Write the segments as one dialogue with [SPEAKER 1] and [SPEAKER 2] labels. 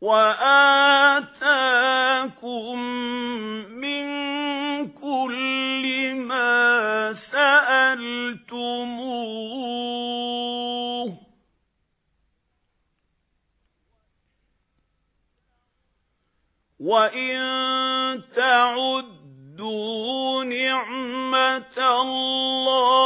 [SPEAKER 1] وَآتَاكُم مِّن كُلِّ مَا سَأَلْتُمُوهُ. وَإِن تَعُدُّوا نِعْمَةَ اللَّهِ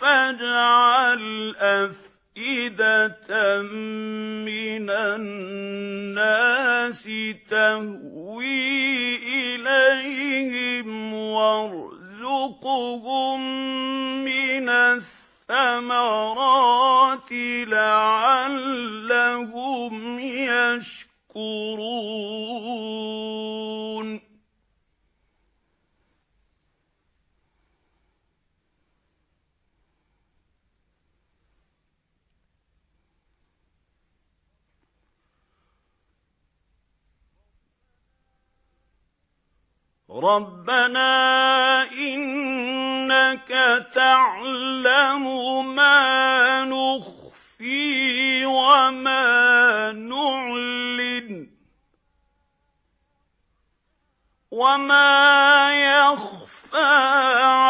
[SPEAKER 1] فَاجْعَلْ أَفْئِدَةً مِّنَ النَّاسِ تَهْوِي إِلَيْهِمْ وَارْزُقْهُم مِّنَ الثَّمَرَاتِ لَعَلَّهُمْ يَشْكُرُونَ. رَبَّنَا إِنَّكَ تَعْلَمُ مَا نُخْفِي وَمَا نُعْلِنُ وَمَا يَخْفَى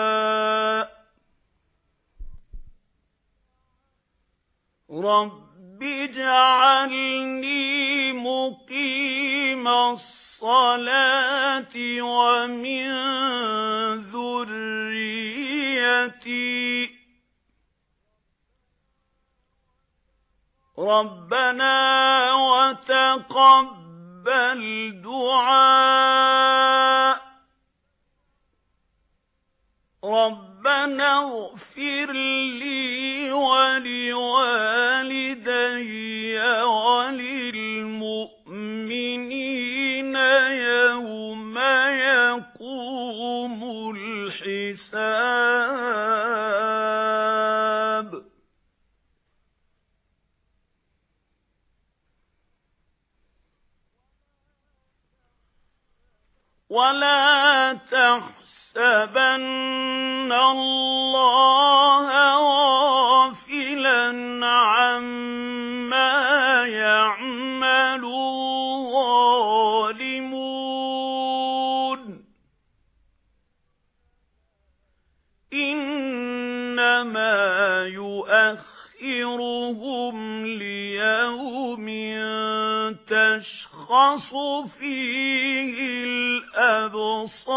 [SPEAKER 1] رَبِّ اجْعَلْنِي مُقِيمَ الصَّلَاةِ وَمِن ذُرِّيَّتِي. رَبَّنَا وَتَقَبَّلْ دُعَاءِ. رَبَّنَا اغْفِرْ لِي وَلِوَالِدَيَّ الْحِسَابُ وَلَا تَحْسَبَنَّ اللَّهَ لِيَوْمٍ تَشْخَصُ فِيهِ الْأَبْصَارُ